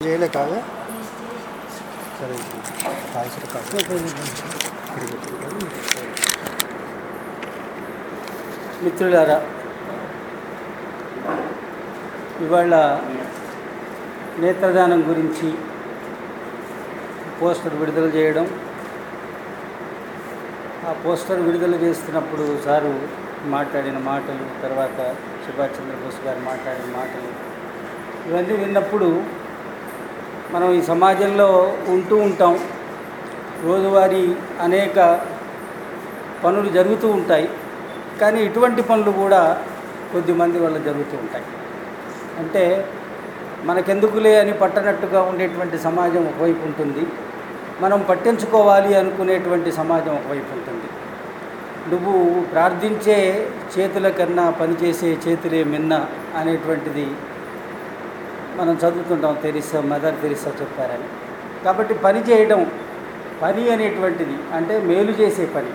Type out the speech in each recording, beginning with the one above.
చేయలే సరే కాల్సిన కాదు. మిత్రులారా ఇవాళ నేత్రదానం గురించి పోస్టర్ విడుదల చేయడం. ఆ పోస్టర్ విడుదల చేస్తున్నప్పుడు సారు మాట్లాడిన మాటలు తర్వాత సుభాష్ చంద్రబోస్ గారు మాట్లాడిన మాటలు ఇవన్నీ విన్నప్పుడు మనం ఈ సమాజంలో ఉంటూ ఉంటాం. రోజువారీ అనేక పనులు జరుగుతూ ఉంటాయి. కానీ ఇటువంటి పనులు కూడా కొద్దిమంది వల్ల జరుగుతూ ఉంటాయి. అంటే మనకెందుకులే అని పట్టనట్టుగా ఉండేటువంటి సమాజం ఒకవైపు ఉంటుంది. మనం పట్టించుకోవాలి అనుకునేటువంటి సమాజం ఒకవైపు ఉంటుంది. నువ్వు ప్రార్థించే చేతుల కన్నా పనిచేసే చేతులే మిన్న అనేటువంటిది మనం చదువుతుంటాం తెరిసా మదర్ తెరిసా చెప్పారని. కాబట్టి పని చేయడం పని అనేటువంటిది అంటే మేలు చేసే పని.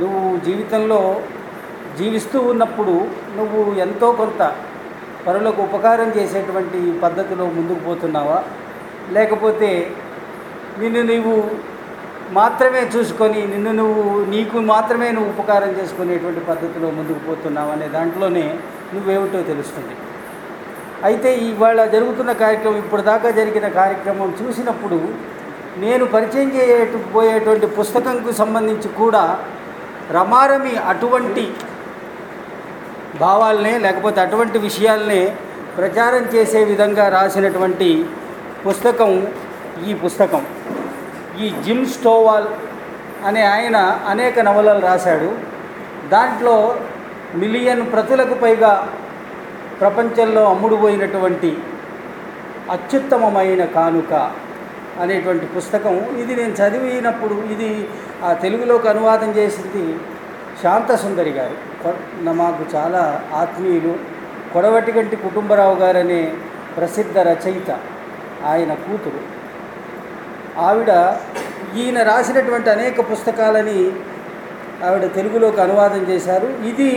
నువ్వు జీవితంలో జీవిస్తూ ఉన్నప్పుడు నువ్వు ఎంతో కొంత పరులకు ఉపకారం చేసేటువంటి పద్ధతిలో ముందుకు పోతున్నావా? లేకపోతే నిన్ను నీవు మాత్రమే చూసుకొని నిన్ను నువ్వు నీకు మాత్రమే నువ్వు ఉపకారం చేసుకునేటువంటి పద్ధతిలో ముందుకు పోతున్నావు అనే దాంట్లోనే నువ్వేమిటో తెలుస్తుంది. అయితే ఇవాళ జరుగుతున్న కార్యక్రమం ఇప్పటిదాకా జరిగిన కార్యక్రమం చూసినప్పుడు నేను పరిచయం చేయటు పోయేటువంటి పుస్తకంకు సంబంధించి కూడా రమారమి అటువంటి భావాలనే లేకపోతే అటువంటి విషయాలనే ప్రచారం చేసే విధంగా రాసినటువంటి పుస్తకం ఈ పుస్తకం. ఈ జిమ్ స్టోవాల్ అనే ఆయన అనేక నవలలు రాశాడు. దాంట్లో మిలియన్ ప్రతులకు పైగా ప్రపంచంలో అమ్ముడుపోయినటువంటి అత్యుత్తమమైన కానుక అనేటువంటి పుస్తకం. ఇది నేను చదివినప్పుడు ఇది ఆ తెలుగులోకి అనువాదం చేసింది శాంత సుందరి గారు మాకు చాలా ఆత్మీయులు. కొడవటిగంటి కుటుంబరావు గారు అనే ప్రసిద్ధ రచయిత ఆయన కూతురు. ఆవిడ ఈయన రాసినటువంటి అనేక పుస్తకాలని ఆవిడ తెలుగులోకి అనువాదం చేశారు. ఇది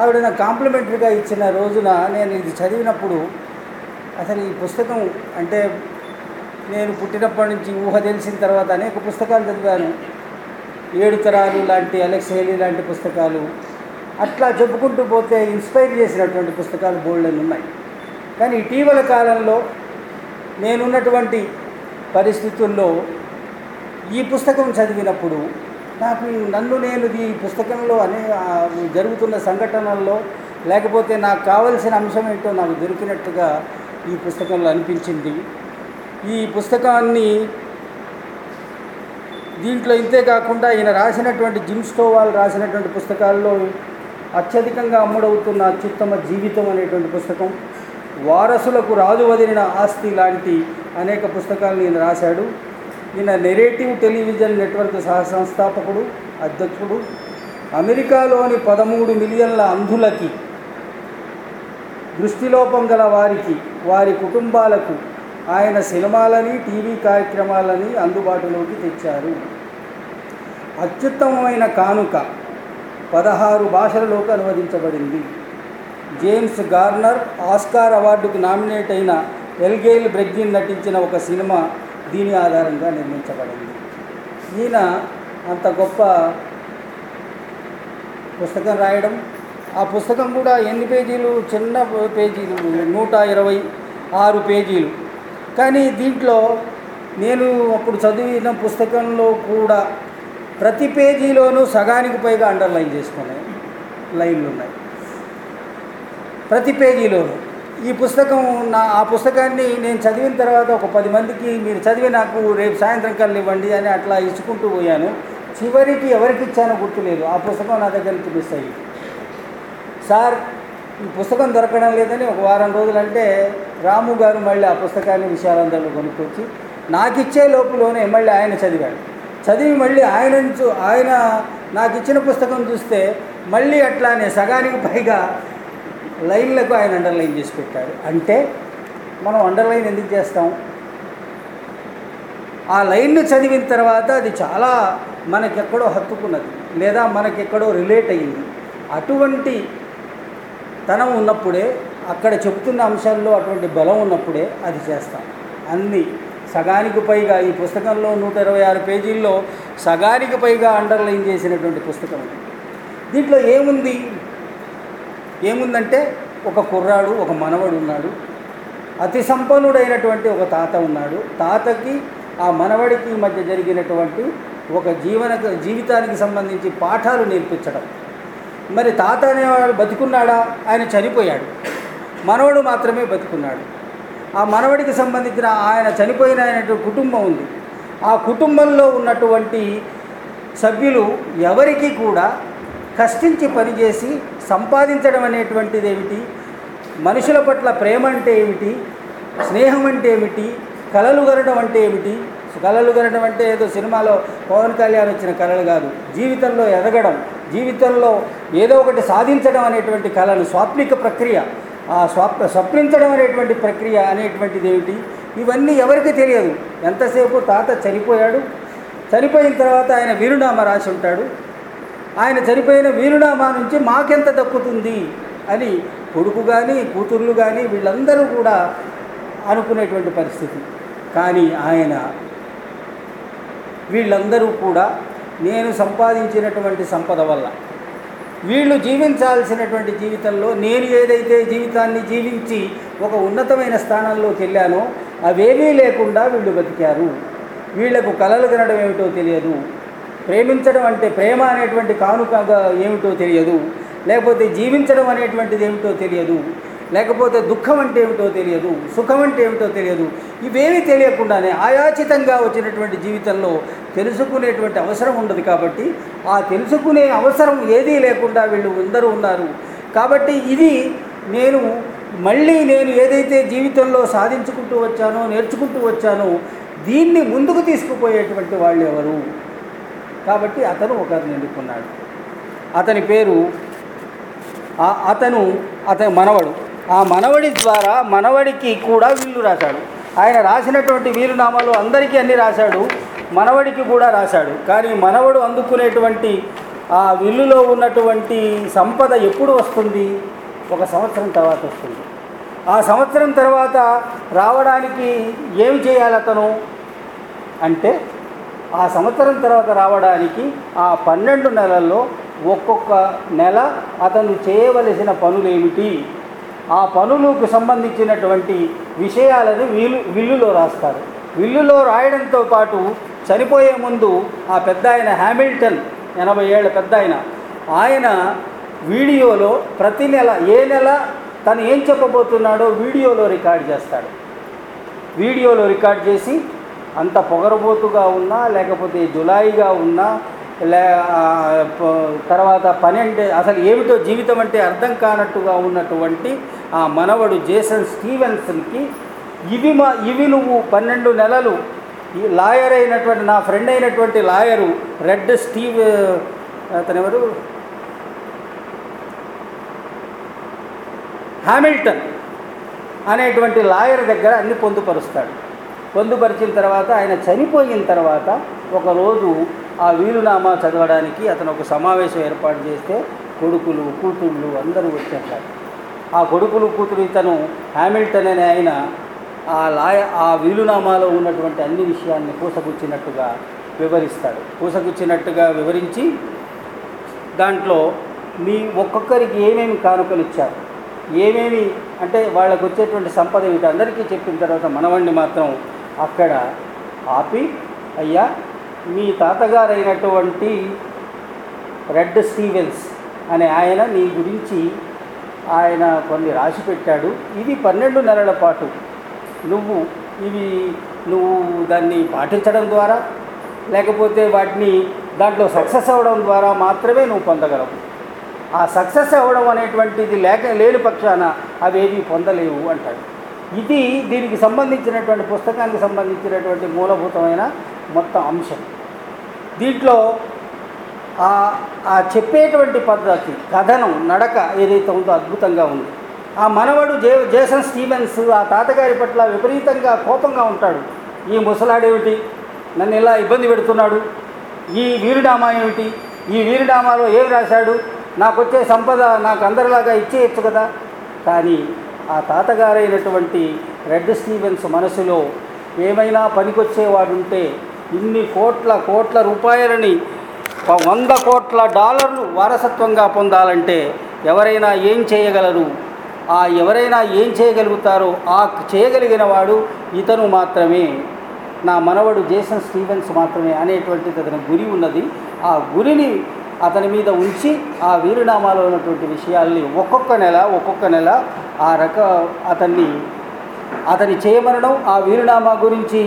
ఆవిడ నాకు కాంప్లిమెంటరీగా ఇచ్చిన రోజున నేను ఇది చదివినప్పుడు అసలు ఈ పుస్తకం అంటే నేను పుట్టినప్పటి నుంచి ఊహ తెలిసిన తర్వాత అనేక పుస్తకాలు చదివాను. ఏడు తరాలు లాంటి అలెక్స్ హేలీ లాంటి పుస్తకాలు. అట్లా చెప్పుకుంటూ పోతే ఇన్స్పైర్ చేసినటువంటి పుస్తకాలు బోల్డెన్ ఉన్నాయి. కానీ ఇటీవల కాలంలో నేనున్నటువంటి పరిస్థితుల్లో ఈ పుస్తకం చదివినప్పుడు నాకు నన్ను నేను ఈ పుస్తకంలో అనే జరుగుతున్న సంఘటనల్లో లేకపోతే నాకు కావలసిన అంశం ఏంటో నాకు దొరికినట్టుగా ఈ పుస్తకంలో అనిపించింది. ఈ పుస్తకాన్ని దీంట్లో ఇంతే కాకుండా ఈయన రాసినటువంటి జిమ్ స్టోవాల్ రాసినటువంటి పుస్తకాల్లో అత్యధికంగా అమ్ముడవుతున్న అత్యుత్తమ జీవితం అనేటువంటి పుస్తకం వారసులకు రాజు వదిలిన ఆస్తి లాంటి అనేక పుస్తకాలు ఈయన రాశాడు. ఈయన నెరేటివ్ టెలివిజన్ నెట్వర్క్ సహ సంస్థాపకుడు అధ్యక్షుడు అమెరికాలోని పదమూడు మిలియన్ల అంధులకి దృష్టిలోపం గల వారికి వారి కుటుంబాలకు ఆయన సినిమాలని టీవీ కార్యక్రమాలని అందుబాటులోకి తెచ్చారు. అత్యుత్తమమైన కానుక పదహారు భాషలలోకి అనువదించబడింది. జేమ్స్ గార్నర్ ఆస్కార్ అవార్డుకు నామినేట్ అయిన ఎల్గేల్ బ్రెగ్జిన్ నటించిన ఒక సినిమా దీని ఆధారంగా నిర్మించబడింది. ఈయన అంత గొప్ప పుస్తకం రాయడం ఆ పుస్తకం కూడా ఎన్ని పేజీలు? చిన్న పేజీలు నూట ఇరవై ఆరు పేజీలు. కానీ దీంట్లో నేను అప్పుడు చదివిన పుస్తకంలో కూడా ప్రతి పేజీలోనూ సగానికి పైగా అండర్లైన్ చేసుకున్నాయి లైన్లు ఉన్నాయి ప్రతి పేజీలోనూ. ఈ పుస్తకం నా ఆ పుస్తకాన్ని నేను చదివిన తర్వాత ఒక పది మందికి మీరు చదివి నాకు రేపు సాయంత్రం కల్లా ఇవ్వండి అని అట్లా ఇచ్చుకుంటూ పోయాను. చివరికి ఎవరికి ఇచ్చానో గుర్తులేదు. ఆ పుస్తకం నా దగ్గర మిస్ అయ్యి. సార్ ఈ పుస్తకం దొరకడం లేదని ఒక వారం రోజులంటే రాము గారు మళ్ళీ ఆ పుస్తకాన్ని విశాలందరిలో కొనుక్కొచ్చి నాకు ఇచ్చే లోపులోనే మళ్ళీ ఆయన చదివాడు. చదివి మళ్ళీ ఆయన నుంచి ఆయన నాకు ఇచ్చిన పుస్తకం చూస్తే మళ్ళీ అట్లానే సగానికి పైగా లైన్లకు ఆయన అండర్లైన్ చేసి పెట్టాడు అంటే మనం అండర్లైన్ ఎందుకు చేస్తాం? ఆ లైన్ను చదివిన తర్వాత అది చాలా మనకెక్కడో హత్తుకున్నది లేదా మనకెక్కడో రిలేట్ అయ్యింది. అటువంటి తనం ఉన్నప్పుడే అక్కడ చెబుతున్న అంశాల్లో అటువంటి బలం ఉన్నప్పుడే అది చేస్తాం. అన్ని సగానికి పైగా ఈ పుస్తకంలో నూట ఇరవై ఆరు పేజీల్లో సగానికి పైగా అండర్లైన్ చేసినటువంటి పుస్తకం దీంట్లో ఏముంది? ఏముందంటే ఒక కుర్రాడు ఒక మనవడు ఉన్నాడు. అతి సంపన్నుడైనటువంటి ఒక తాత ఉన్నాడు. తాతకి ఆ మనవడికి మధ్య జరిగినటువంటి ఒక జీవన జీవితానికి సంబంధించి పాఠాలు నేర్పించడం. మరి తాత అనేవాడు బతికున్నాడా? ఆయన చనిపోయాడు. మనవడు మాత్రమే బతికున్నాడు. ఆ మనవడికి సంబంధించిన ఆయన చనిపోయిన ఆయనటువంటి కుటుంబం ఉంది. ఆ కుటుంబంలో ఉన్నటువంటి సభ్యులు ఎవరికి కూడా కష్టించి పనిచేసి సంపాదించడం అనేటువంటిది ఏమిటి? మనుషుల పట్ల ప్రేమ అంటే ఏమిటి? స్నేహం అంటే ఏమిటి? కలలు కనడం అంటే ఏమిటి? కలలు కనడం అంటే ఏదో సినిమాలో పవన్ కళ్యాణ్ వచ్చిన కళలు కాదు. జీవితంలో ఎదగడం జీవితంలో ఏదో ఒకటి సాధించడం అనేటువంటి కళలు స్వాప్నిక ప్రక్రియ. ఆ స్వప్ స్వప్నించడం అనేటువంటి ప్రక్రియ అనేటువంటిది ఏమిటి? ఇవన్నీ ఎవరికి తెలియదు. ఎంతసేపు తాత చనిపోయాడు? చనిపోయిన తర్వాత ఆయన వీరునామ రాసి ఉంటాడు. ఆయన చనిపోయిన వీరునామా నుంచి మాకెంత దక్కుతుంది? అని కొడుకు కానీ కూతుర్లు కానీ వీళ్ళందరూ కూడా అనుకునేటువంటి పరిస్థితి. కానీ ఆయన వీళ్ళందరూ కూడా నేను సంపాదించినటువంటి సంపద వల్ల వీళ్ళు జీవించాల్సినటువంటి జీవితంలో నేను ఏదైతే జీవితాన్ని జీవించి ఒక ఉన్నతమైన స్థానంలోకి వెళ్ళానో అవేమీ లేకుండా వీళ్ళు బతికారు. వీళ్ళకు కలలు కనడం ఏమిటో తెలియదు. ప్రేమించడం అంటే ప్రేమ అనేటువంటి కానుకగా ఏమిటో తెలియదు. లేకపోతే జీవించడం అనేటువంటిది ఏమిటో తెలియదు. లేకపోతే దుఃఖం అంటే ఏమిటో తెలియదు. సుఖం అంటే ఏమిటో తెలియదు. ఇవేమీ తెలియకుండానే ఆయాచితంగా వచ్చినటువంటి జీవితంలో తెలుసుకునేటువంటి అవసరం ఉండదు కాబట్టి ఆ తెలుసుకునే అవసరం ఏదీ లేకుండా వీళ్ళు అందరూ ఉన్నారు. కాబట్టి ఇది నేను మళ్ళీ నేను ఏదైతే జీవితంలో సాధించుకుంటూ వచ్చానో నేర్చుకుంటూ వచ్చానో దీన్ని ముందుకు తీసుకుపోయేటువంటి వాళ్ళు ఎవరు కాబట్టి అతను ఒకరిని ఎన్నుకున్నాడు. అతని పేరు అతను అతని మనవడు. ఆ మనవడి ద్వారా మనవడికి కూడా వీళ్ళు రాశాడు. ఆయన రాసినటువంటి వీరునామాలు అందరికీ అన్ని రాశాడు. మనవడికి కూడా రాశాడు. కానీ మనవడు అందుకునేటువంటి ఆ విల్లులో ఉన్నటువంటి సంపద ఎప్పుడు వస్తుంది? ఒక సంవత్సరం తర్వాత వస్తుంది. ఆ సంవత్సరం తర్వాత రావడానికి ఏమి చేయాలి అతను? అంటే ఆ సంవత్సరం తర్వాత రావడానికి ఆ పన్నెండు నెలల్లో ఒక్కొక్క నెల అతను చేయవలసిన పనులు ఏమిటి ఆ పనులకు సంబంధించినటువంటి విషయాలను వీలు విల్లులో రాస్తారు. విల్లులో రాయడంతో పాటు చనిపోయే ముందు ఆ పెద్ద ఆయన హ్యామిల్టన్ ఎనభై ఏళ్ళ పెద్ద ఆయన ఆయన వీడియోలో ప్రతి నెల ఏ నెల తను ఏం చెప్పబోతున్నాడో వీడియోలో రికార్డ్ చేస్తాడు. వీడియోలో రికార్డ్ చేసి అంత పొగరబోతుగా ఉన్నా లేకపోతే జులాయిగా ఉన్నా లే తర్వాత పని అంటే అసలు ఏమిటో జీవితం అంటే అర్థం కానట్టుగా ఉన్నటువంటి ఆ మనవడు జేసన్ స్టీవెన్సన్కి ఇవి మా ఇవి నువ్వు పన్నెండు నెలలు ఈ లాయర్ అయినటువంటి నా ఫ్రెండ్ అయినటువంటి లాయరు రెడ్ స్టీవ్ అతను ఎవరు? హామిల్టన్ అనేటువంటి లాయర్ దగ్గర అన్ని పొందుపరుస్తాడు. పొందుపరిచిన తర్వాత ఆయన చనిపోయిన తర్వాత ఒకరోజు ఆ వీలునామా చదవడానికి అతను ఒక సమావేశం ఏర్పాటు చేస్తే కొడుకులు కూతుళ్ళు అందరూ వచ్చేసారు ఆ కొడుకులు కూతురు ఇతను హ్యామిల్టన్ అనే ఆయన ఆ లాయ ఆ వీలునామాలో ఉన్నటువంటి అన్ని విషయాన్ని పూసగుచ్చినట్టుగా వివరిస్తాడు. పూసగుచ్చినట్టుగా వివరించి దాంట్లో మీ ఒక్కొక్కరికి ఏమేమి కానుకలు ఇచ్చారు? ఏమేమి అంటే వాళ్ళకు వచ్చేటువంటి సంపద వీటందరికీ చెప్పిన తర్వాత మనవణ్ణి మాత్రం అక్కడ ఆపి అయ్యా మీ తాతగారైనటువంటి రెడ్ స్టీవెన్స్ అనే ఆయన నీ గురించి ఆయన కొన్ని రాసి పెట్టాడు. ఇది పన్నెండు నెలల పాటు. నువ్వు ఇవి నువ్వు దాన్ని పాటించడం ద్వారా లేకపోతే వాటిని దాంట్లో సక్సెస్ అవ్వడం ద్వారా మాత్రమే నువ్వు పొందగలవు. ఆ సక్సెస్ అవ్వడం అనేటువంటిది లేక లేని పక్షాన అవేవి పొందలేవు అంటాడు. ఇది దీనికి సంబంధించినటువంటి పుస్తకానికి సంబంధించినటువంటి మూలభూతమైన మొత్తం అంశం. దీంట్లో ఆ చెప్పేటువంటి పద్ధతి కథనం నడక ఏదైతే ఉందో అద్భుతంగా ఉంది. ఆ మనవడు జే జేసన్ స్టీవెన్స్ ఆ తాతగారి పట్ల విపరీతంగా కోపంగా ఉంటాడు. ఈ ముసలాడేమిటి? నన్ను ఇలా ఇబ్బంది పెడుతున్నాడు. ఈ వీరునామా ఏమిటి? ఈ వీరునామాలో ఏం రాశాడు? నాకు వచ్చే సంపద నాకు అందరిలాగా ఇచ్చేయచ్చు కదా. కానీ ఆ తాతగారైనటువంటి రెడ్ స్టీవెన్స్ మనసులో ఏమైనా పనికొచ్చేవాడు ఉంటే ఇన్ని కోట్ల కోట్ల రూపాయలని వంద కోట్ల డాలర్లు వారసత్వంగా పొందాలంటే ఎవరైనా ఏం చేయగలరు? ఆ ఎవరైనా ఏం చేయగలుగుతారో ఆ చేయగలిగిన వాడు ఇతను మాత్రమే. నా మనవడు జేసన్ స్టీవెన్స్ మాత్రమే అనేటువంటిది అతని గురి ఉన్నది. ఆ గురిని అతని మీద ఉంచి ఆ వీరునామాలో ఉన్నటువంటి విషయాల్ని ఒక్కొక్క నెల ఒక్కొక్క నెల ఆ రక అతన్ని అతని చేయమనడం ఆ వీరునామా గురించి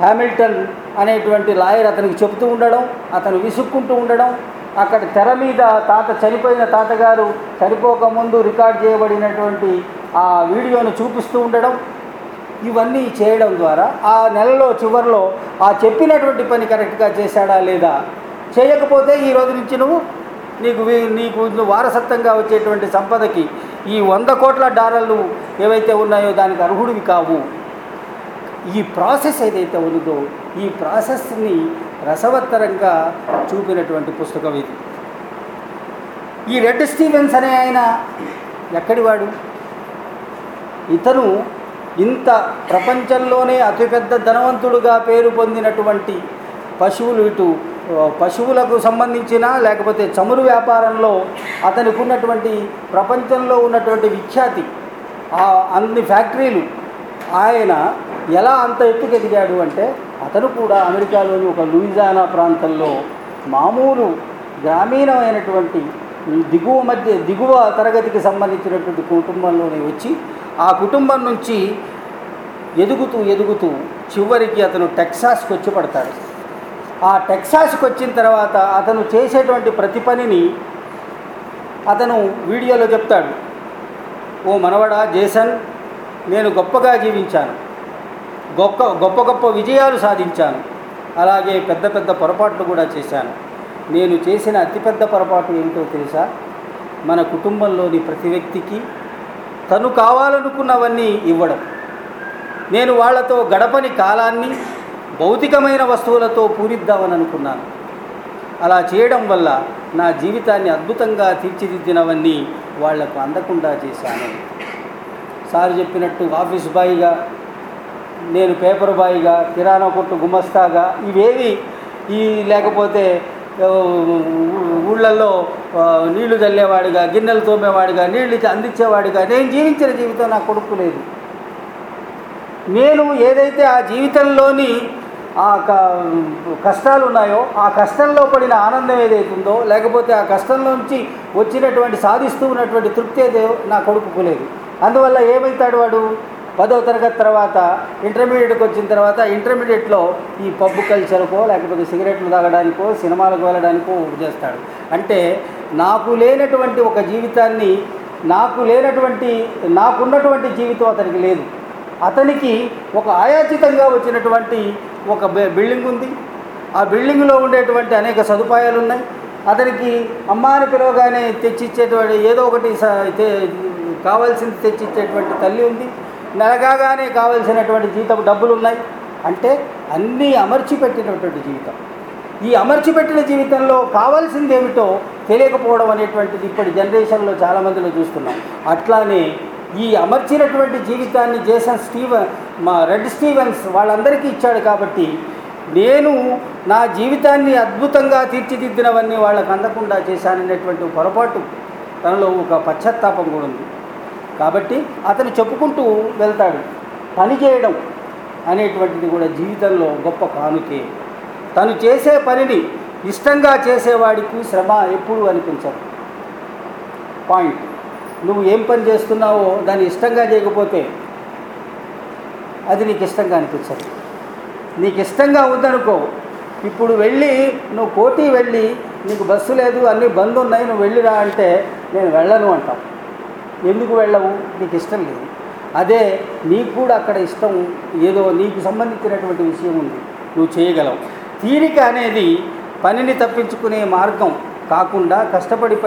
హ్యామిల్టన్ అనేటువంటి లాయర్ అతనికి చెబుతూ ఉండడం అతను విసుక్కుంటూ ఉండడం అక్కడ తెర మీద తాత చనిపోయిన తాతగారు చనిపోక ముందు రికార్డ్ చేయబడినటువంటి ఆ వీడియోను చూపిస్తూ ఉండడం ఇవన్నీ చేయడం ద్వారా ఆ నెలలో చివరిలో ఆ చెప్పినటువంటి పని కరెక్ట్గా చేశాడా లేదా చేయకపోతే ఈ రోజు నుంచి నువ్వు నీకు నీకు వారసత్వంగా వచ్చేటువంటి సంపదకి ఈ వంద కోట్ల డాలర్లు ఏవైతే ఉన్నాయో దానికి అర్హుడివి కావు. ఈ ప్రాసెస్ ఏదైతే ఉందో ఈ ప్రాసెస్ని రసవత్తరంగా చూపినటువంటి పుస్తకం ఇది. ఈ రెడ్ స్టీవెన్స్ అనే ఆయన ఎక్కడివాడు? ఇతను ఇంత ప్రపంచంలోనే అతిపెద్ద ధనవంతుడుగా పేరు పొందినటువంటి పశువులు ఇటు పశువులకు సంబంధించిన లేకపోతే చమురు వ్యాపారంలో అతనికి ఉన్నటువంటి ప్రపంచంలో ఉన్నటువంటి విఖ్యాతి ఆ అన్ని ఫ్యాక్టరీలు ఆయన ఎలా అంత ఎత్తుకు ఎదిగాడు అంటే అతను కూడా అమెరికాలోని ఒక లూయిజానా ప్రాంతంలో మామూలు గ్రామీణమైనటువంటి దిగువ మధ్య దిగువ తరగతికి సంబంధించినటువంటి కుటుంబంలోనే వచ్చి ఆ కుటుంబం నుంచి ఎదుగుతూ ఎదుగుతూ చివరికి అతను టెక్సాస్కి వచ్చి పడతాడు. ఆ టెక్సాస్కి వచ్చిన తర్వాత అతను చేసేటువంటి ప్రతి పనిని అతను వీడియోలో చెప్తాడు. ఓ మనవడా జేసన్ నేను గొప్పగా జీవించాను. గొప్ప గొప్ప గొప్ప విజయాలు సాధించాను. అలాగే పెద్ద పెద్ద పొరపాట్లు కూడా చేశాను. నేను చేసిన అతిపెద్ద పొరపాటు ఏమిటో తెలుసా? మన కుటుంబంలోని ప్రతి వ్యక్తికి తను కావాలనుకున్నవన్నీ ఇవ్వడం. నేను వాళ్ళతో గడపని కాలాన్ని భౌతికమైన వస్తువులతో పూరిద్దామని అనుకున్నాను. అలా చేయడం వల్ల నా జీవితాన్ని అద్భుతంగా తీర్చిదిద్దినవన్నీ వాళ్ళకు అందకుండా చేశాను. సార్ చెప్పినట్టు ఆఫీస్ బాయ్గా నేను పేపర్ బాయ్గా కిరాణా కొట్టు గుమస్తాగా ఇవేవి ఈ లేకపోతే ఊళ్ళల్లో నీళ్ళు చల్లేవాడిగా గిన్నెలు తోమేవాడిగా నీళ్ళు అందించేవాడిగా నేను జీవించిన జీవితం నా కొడుకు లేదు. నేను ఏదైతే ఆ జీవితంలోని ఆ క కష్టాలు ఉన్నాయో ఆ కష్టంలో పడిన ఆనందం ఏదైతుందో లేకపోతే ఆ కష్టంలోంచి వచ్చినటువంటి సాధిస్తూ ఉన్నటువంటి తృప్తి ఏదో నా కొడుకుకు లేదు. అందువల్ల ఏమవుతాడు వాడు? పదో తరగతి తర్వాత ఇంటర్మీడియట్కి వచ్చిన తర్వాత ఇంటర్మీడియట్లో ఈ పబ్బు కల్చర్కో లేకపోతే సిగరెట్లు తాగడానికో సినిమాలకు వెళ్ళడానికో చేస్తాడు. అంటే నాకు లేనటువంటి ఒక జీవితాన్ని నాకు లేనటువంటి నాకున్నటువంటి జీవితం అతనికి లేదు. అతనికి ఒక ఆయాచితంగా వచ్చినటువంటి ఒక బిల్డింగ్ ఉంది. ఆ బిల్డింగ్లో ఉండేటువంటి అనేక సదుపాయాలు ఉన్నాయి అతనికి అమ్మ అని పిలవగానే తెచ్చిచ్చేటువంటి ఏదో ఒకటి స- తె- కావాల్సింది తెచ్చిచ్చేటువంటి తల్లి ఉంది. నెలగానే కావాల్సినటువంటి జీతం డబ్బులు ఉన్నాయి అంటే అన్నీ అమర్చిపెట్టినటువంటి జీవితం. ఈ అమర్చిపెట్టిన జీవితంలో కావాల్సింది ఏమిటో తెలియకపోవడం అనేటువంటిది ఇప్పటి జనరేషన్లో చాలామందిలో చూస్తున్నాం. అట్లానే ఈ అమర్చినటువంటి జీవితాన్ని జేసన్ స్టీవెన్ మా రెడ్ స్టీవెన్స్ వాళ్ళందరికీ ఇచ్చాడు కాబట్టి నేను నా జీవితాన్ని అద్భుతంగా తీర్చిదిద్దినవన్నీ వాళ్ళకు అందకుండా చేశాననేటువంటి పొరపాటు తనలో ఒక పశ్చాత్తాపం కూడా ఉంది. కాబట్టి అతను చెప్పుకుంటూ వెళ్తాడు పని చేయడం అనేటువంటిది కూడా జీవితంలో గొప్ప కానుకే. తను చేసే పనిని ఇష్టంగా చేసేవాడికి శ్రమ ఎప్పుడు అనిపించదు. పాయింట్. నువ్వు ఏం పని చేస్తున్నావో దాన్ని ఇష్టంగా చేయకపోతే అది నీకు ఇష్టంగా అనిపించదు. నీకు ఇష్టంగా ఉందనుకో ఇప్పుడు వెళ్ళి నువ్వు కోటి వెళ్ళి నీకు బస్సు లేదు అన్నీ బంద్ ఉన్నాయి నువ్వు వెళ్ళిరా అంటే నేను వెళ్ళను అంటావు. ఎందుకు వెళ్ళవు? నీకు ఇష్టం లేదు. అదే నీకు కూడా అక్కడ ఇష్టం ఏదో నీకు సంబంధించినటువంటి విషయం ఉంది. నువ్వు చేయగలవు. తీరిక అనేది పనిని తప్పించుకునే మార్గం కాకుండా కష్టపడి